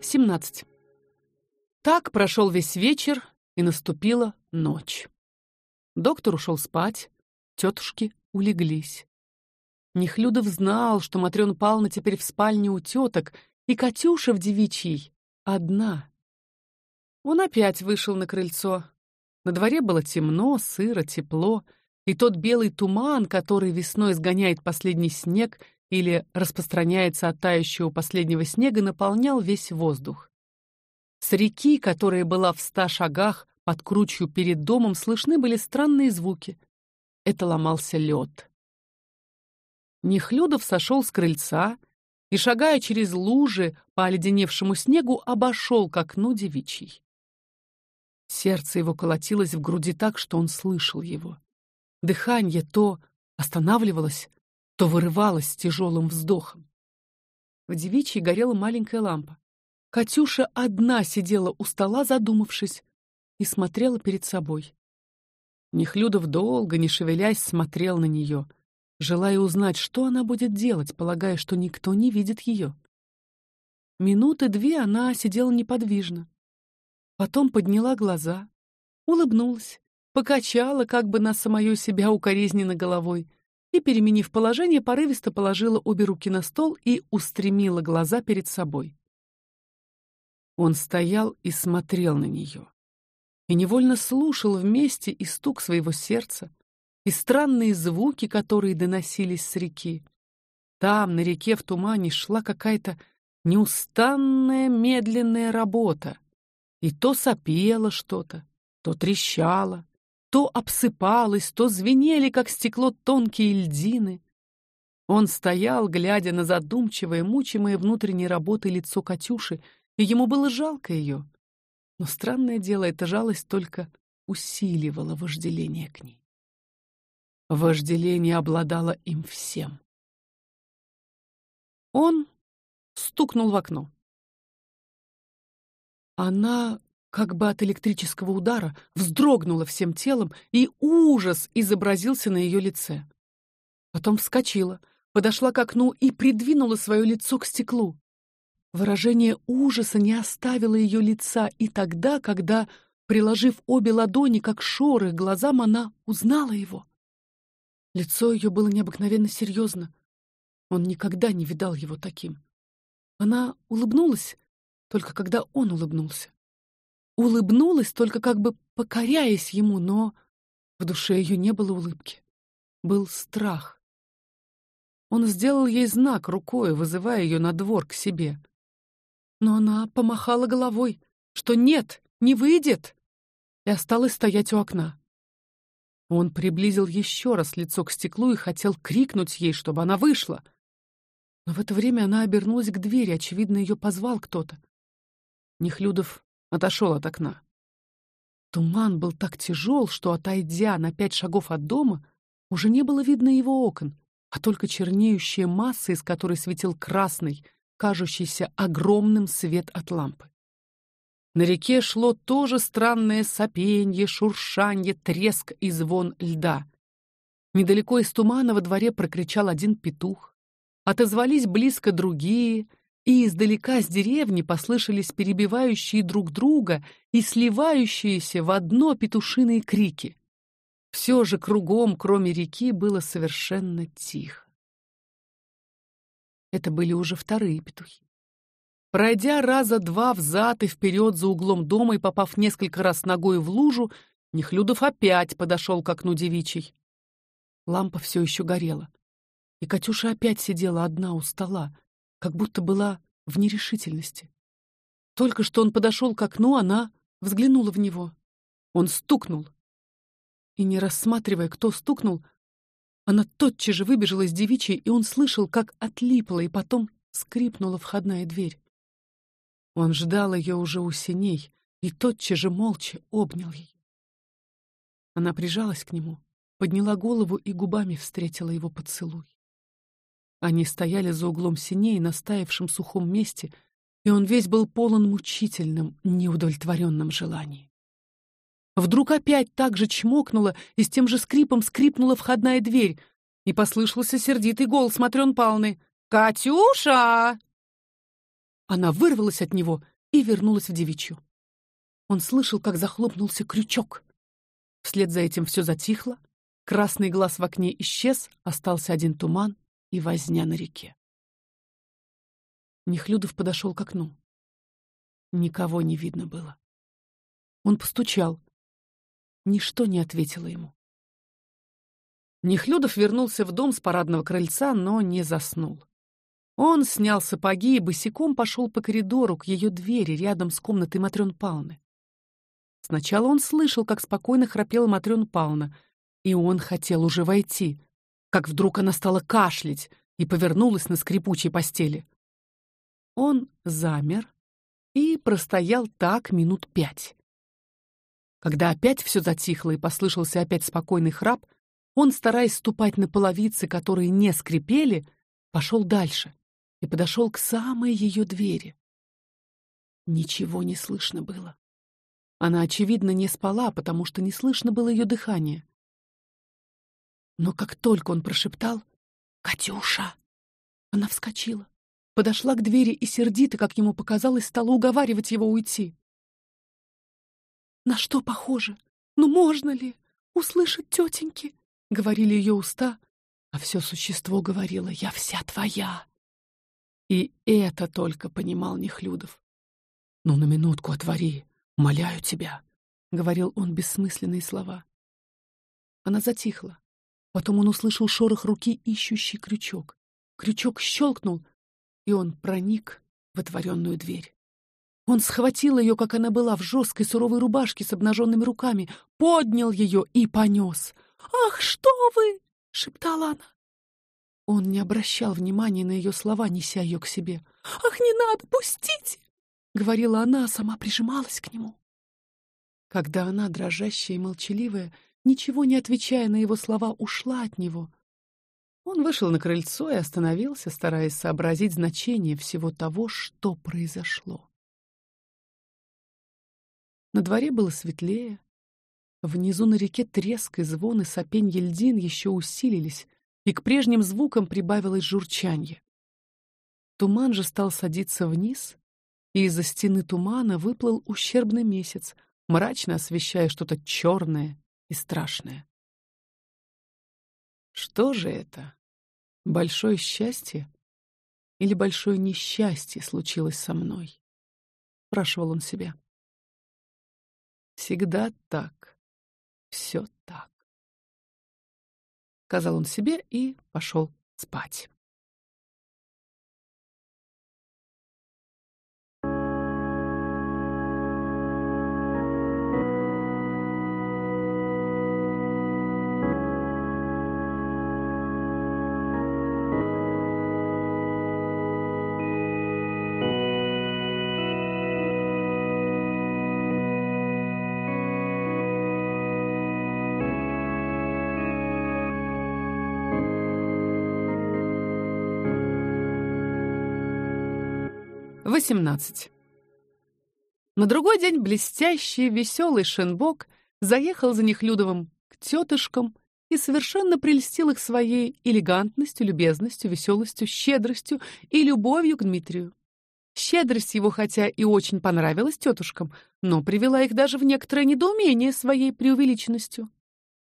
17. Так прошел весь вечер, и наступила ночь. Доктор ушел спать, тетушки улеглись. Нехлюдов знал, что Матрёна Павловна теперь в спальне у теток, и Катюша в девичьей одна. Он опять вышел на крыльцо. На дворе было темно, сыро, тепло, и тот белый туман, который весной сгоняет последний снег или распространяется от тающего последнего снега, наполнял весь воздух. С реки, которая была в ста шагах под кручью перед домом, слышны были странные звуки. Это ломался лед. Нехлюдов сошел с крыльца и, шагая через лужи по оледеневшему снегу, обошел к окну девичий. Сердце его колотилось в груди так, что он слышал его. Дыхание то останавливалось, то вырывалось с тяжелым вздохом. В девичьей горела маленькая лампа. Катюша одна сидела у стола, задумавшись, и смотрела перед собой. Нехлюдов долго, не шевелясь, смотрел на нее, желая узнать, что она будет делать, полагая, что никто не видит ее. Минуты две она сидела неподвижно. Потом подняла глаза, улыбнулась, покачала как бы на самую себя укоризненно головой и, переменив положение, порывисто положила обе руки на стол и устремила глаза перед собой. Он стоял и смотрел на нее, и невольно слушал вместе и стук своего сердца, и странные звуки, которые доносились с реки. Там, на реке в тумане, шла какая-то неустанная медленная работа. И то сопело что-то, то трещало, то обсыпалось, то звенели, как стекло, тонкие льдины. Он стоял, глядя на задумчивое, мучимое внутренней работой лицо Катюши, и ему было жалко ее. Но странное дело, эта жалость только усиливала вожделение к ней. Вожделение обладало им всем. Он стукнул в окно. Она, как бы от электрического удара, вздрогнула всем телом, и ужас изобразился на ее лице. Потом вскочила, подошла к окну и придвинула свое лицо к стеклу. Выражение ужаса не оставило ее лица и тогда, когда, приложив обе ладони как шоры к глазам, она узнала его. Лицо ее было необыкновенно серьезно. Он никогда не видал его таким. Она улыбнулась, только когда он улыбнулся. Улыбнулась только как бы покоряясь ему, но в душе ее не было улыбки. Был страх. Он сделал ей знак рукой, вызывая ее на двор к себе. Но она помахала головой, что нет, не выйдет, и осталась стоять у окна. Он приблизил еще раз лицо к стеклу и хотел крикнуть ей, чтобы она вышла. Но в это время она обернулась к двери, очевидно, ее позвал кто-то. Нехлюдов отошел от окна. Туман был так тяжел, что, отойдя на пять шагов от дома, уже не было видно его окон, а только чернеющая масса, из которой светил красный, кажущийся огромным свет от лампы. На реке шло тоже странное сопенье, шуршанье, треск и звон льда. Недалеко из тумана во дворе прокричал один петух. Отозвались близко другие, и издалека с деревни послышались перебивающие друг друга и сливающиеся в одно петушиные крики. Все же кругом, кроме реки, было совершенно тихо. Это были уже вторые петухи. Пройдя раза два взад и вперед за углом дома и попав несколько раз ногой в лужу, Нехлюдов опять подошел к окну девичьей. Лампа все еще горела, и Катюша опять сидела одна у стола, как будто была в нерешительности. Только что он подошел к окну, она взглянула в него. Он стукнул. И не рассматривая, кто стукнул, она тотчас же выбежала из девичьей, и он слышал, как отлипла и потом скрипнула входная дверь. Он ждал ее уже у синей и тотчас же молча обнял ее. Она прижалась к нему, подняла голову и губами встретила его поцелуй. Они стояли за углом синей на стаившем сухом месте, и он весь был полон мучительным, неудовлетворенным желанием. Вдруг опять так же чмокнула, и с тем же скрипом скрипнула входная дверь, и послышался сердитый голос Матрён Палны. «Катюша!» Она вырвалась от него и вернулась в девичью. Он слышал, как захлопнулся крючок. Вслед за этим все затихло, красный глаз в окне исчез, остался один туман и возня на реке. Нехлюдов подошел к окну. Никого не видно было. Он постучал. Ничто не ответило ему. Нехлюдов вернулся в дом с парадного крыльца, но не заснул. Он снял сапоги и босиком пошел по коридору к ее двери рядом с комнатой Матрёны Павловны. Сначала он слышал, как спокойно храпела Матрёна Павловна, и он хотел уже войти, как вдруг она стала кашлять и повернулась на скрипучей постели. Он замер и простоял так минут пять. Когда опять все затихло и послышался опять спокойный храп, он, стараясь ступать на половицы, которые не скрипели, пошел дальше и подошел к самой ее двери. Ничего не слышно было. Она очевидно не спала, потому что не слышно было ее дыхания. Но как только он прошептал «Катюша!», она вскочила, подошла к двери и сердито, как ему показалось, стала уговаривать его уйти. На что похоже? Ну можно ли услышать тетеньки? Говорили ее уста, а все существо говорило: я вся твоя. И это только понимал Нехлюдов. Ну на минутку отвори, моляю тебя, говорил он бессмысленные слова. Она затихла. Потом он услышал шорох руки, ищущий крючок. Крючок щелкнул, и он проник в отворенную дверь. Он схватил ее, как она была, в жесткой суровой рубашке с обнаженными руками, поднял ее и понес. «Ах, что вы!» — шептала она. Он не обращал внимания на ее слова, неся ее к себе. «Ах, не надо, пустите!» — говорила она, а сама прижималась к нему. Когда она, дрожащая и молчаливая, ничего не отвечая на его слова, ушла от него, он вышел на крыльцо и остановился, стараясь сообразить значение всего того, что произошло. На дворе было светлее. Внизу на реке треск и звон и сопенье льдин еще усилились, и к прежним звукам прибавилось журчанье. Туман же стал садиться вниз, и из-за стены тумана выплыл ущербный месяц, мрачно освещая что-то черное и страшное. Что же это? Большое счастье или большое несчастье случилось со мной? спрашивал он себя. Всегда так. Все так. Сказал он себе и пошел спать. Восемнадцать. На другой день блестящий, веселый Шенбок заехал за Нехлюдовым к тетушкам и совершенно прельстил их своей элегантностью, любезностью, веселостью, щедростью и любовью к Дмитрию. Щедрость его хотя и очень понравилась тетушкам, но привела их даже в некоторое недоумение своей преувеличенностью.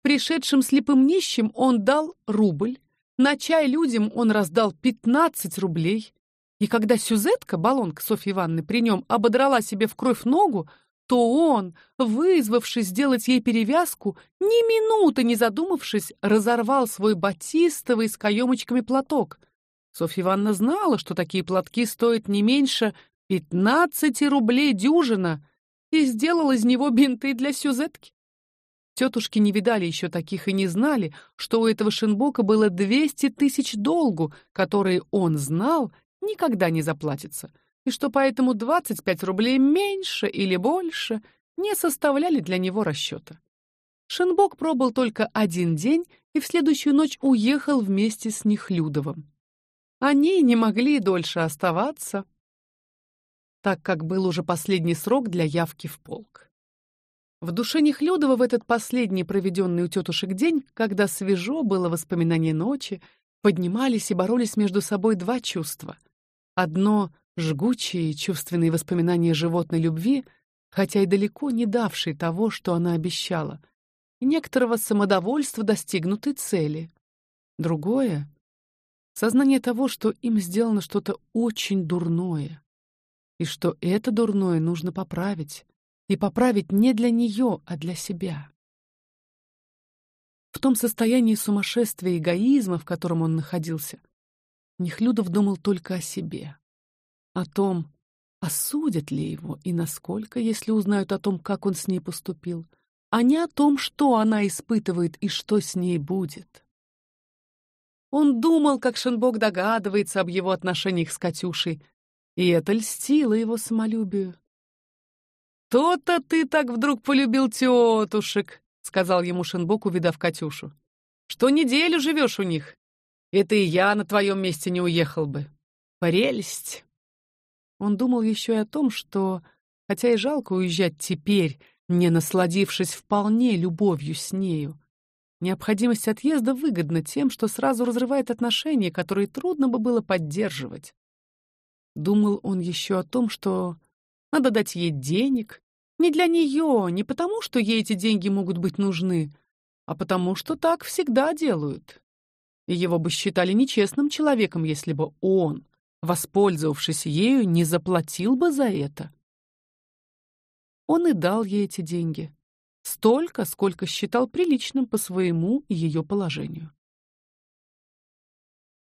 Пришедшим слепым нищим он дал рубль, на чай людям он раздал пятнадцать рублей, и когда Сюзетка, балонка Софьи Ивановны, при нем ободрала себе в кровь ногу, то он, вызвавшись сделать ей перевязку, ни минуты не задумавшись, разорвал свой батистовый с каемочками платок. Софья Ивановна знала, что такие платки стоят не меньше пятнадцати рублей дюжина, и сделала из него бинты для Сюзетки. Тетушки не видали еще таких и не знали, что у этого Шинбока было двести тысяч долгу, которые он знал никогда не заплатится, и что поэтому 25 рублей меньше или больше не составляли для него расчета. Шинбок пробыл только один день и в следующую ночь уехал вместе с Нехлюдовым. Они не могли дольше оставаться, так как был уже последний срок для явки в полк. В душе Нехлюдова в этот последний проведенный у тетушек день, когда свежо было воспоминание ночи, поднимались и боролись между собой два чувства — Одно жгучие чувственные воспоминания животной любви, хотя и далеко не давшие того, что она обещала, и некоторого самодовольства достигнутой цели. Другое сознание того, что им сделано что-то очень дурное, и что это дурное нужно поправить, и поправить не для нее, а для себя. В том состоянии сумасшествия и эгоизма, в котором он находился, Нехлюдов думал только о себе, о том, осудят ли его и насколько, если узнают о том, как он с ней поступил, а не о том, что она испытывает и что с ней будет. Он думал, как Шенбок догадывается об его отношениях с Катюшей, и это льстило его самолюбию. «То-то ты так вдруг полюбил тетушек», — сказал ему Шенбок, увидав Катюшу. «Что неделю живешь у них. Это и я на твоем месте не уехал бы. Прелесть!» Он думал еще и о том, что, хотя и жалко уезжать теперь, не насладившись вполне любовью с нею, Необходимость отъезда выгодна тем, что сразу разрывает отношения, которые трудно бы было поддерживать. Думал он еще о том, что надо дать ей денег, не для нее, не потому, что ей эти деньги могут быть нужны, а потому, что так всегда делают. И его бы считали нечестным человеком, если бы он, воспользовавшись ею, не заплатил бы за это. Он и дал ей эти деньги столько, сколько считал приличным по своему и ее положению.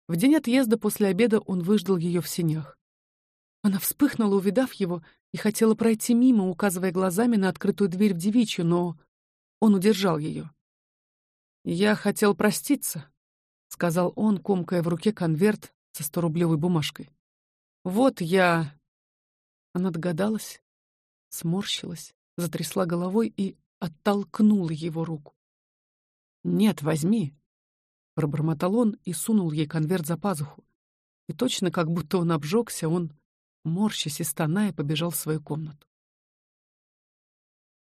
В день отъезда после обеда он выждал ее в сенях. Она вспыхнула, увидав его, и хотела пройти мимо, указывая глазами на открытую дверь в девичью, но он удержал ее. Я хотел проститься, сказал он, комкая в руке конверт со сторублевой бумажкой. Вот я. Она догадалась, сморщилась, затрясла головой и оттолкнула его руку. Нет, возьми, пробормотал он и сунул ей конверт за пазуху. И точно как будто он обжегся, он, морщась и стоная, побежал в свою комнату.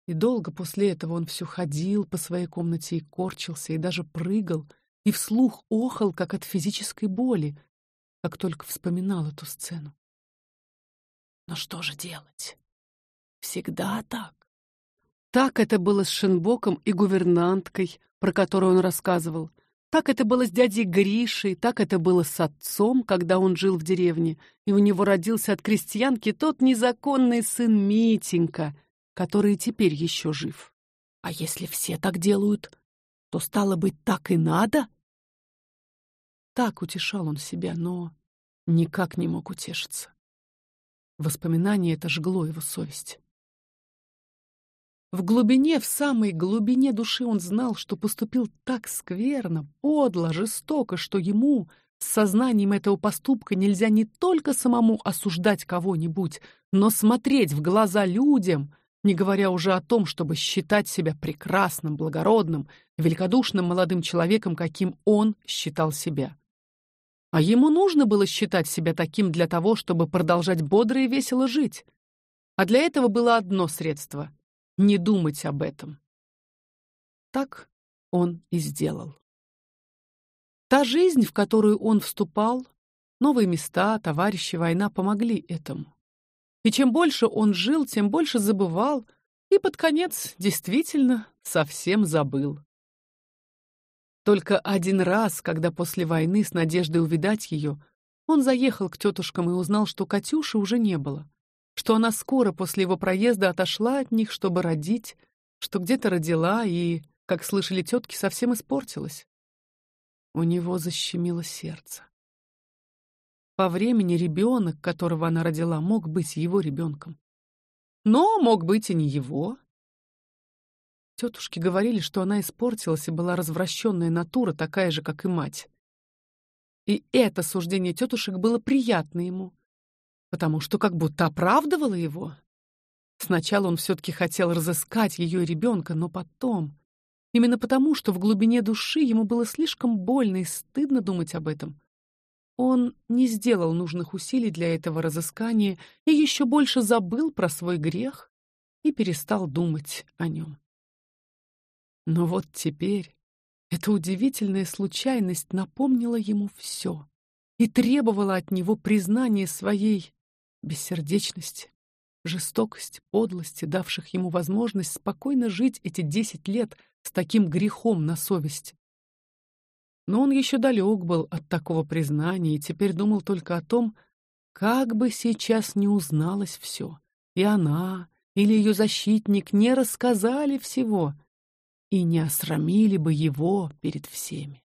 И долго после этого он все ходил по своей комнате и корчился, и даже прыгал, и вслух охал, как от физической боли, как только вспоминал эту сцену. Но что же делать? Всегда так. Так это было с Шенбоком и гувернанткой, про которую он рассказывал. Так это было с дядей Гришей, так это было с отцом, когда он жил в деревне, и у него родился от крестьянки тот незаконный сын Митенька, который теперь еще жив. А если все так делают, то стало быть так и надо? Так утешал он себя, но никак не мог утешиться. Воспоминание это жгло его совесть. В глубине, в самой глубине души он знал, что поступил так скверно, подло, жестоко, что ему с сознанием этого поступка нельзя не только самому осуждать кого-нибудь, но смотреть в глаза людям, не говоря уже о том, чтобы считать себя прекрасным, благородным, великодушным молодым человеком, каким он считал себя. А ему нужно было считать себя таким для того, чтобы продолжать бодро и весело жить. А для этого было одно средство не думать об этом. Так он и сделал. Та жизнь, в которую он вступал, новые места, товарищи, война помогли этому. И чем больше он жил, тем больше забывал, и под конец действительно совсем забыл. Только один раз, когда после войны с надеждой увидать ее, он заехал к тетушкам и узнал, что Катюши уже не было что она скоро после его проезда отошла от них, чтобы родить, что где-то родила и, как слышали тетки, совсем испортилась. У него защемило сердце. По времени ребенок, которого она родила, мог быть его ребенком, но мог быть и не его. Тетушки говорили, что она испортилась и была развращенная натура, такая же, как и мать. И это суждение тетушек было приятно ему, потому что как будто оправдывало его. Сначала он все таки хотел разыскать ее ребенка, но потом, именно потому, что в глубине души ему было слишком больно и стыдно думать об этом, он не сделал нужных усилий для этого разыскания и еще больше забыл про свой грех и перестал думать о нем. Но вот теперь эта удивительная случайность напомнила ему все и требовала от него признания своей бессердечности, жестокости, подлости, давших ему возможность спокойно жить эти десять лет с таким грехом на совести. Но он еще далек был от такого признания и теперь думал только о том, как бы сейчас не узналось все, и она, или ее защитник не рассказали всего и не осрамили бы его перед всеми.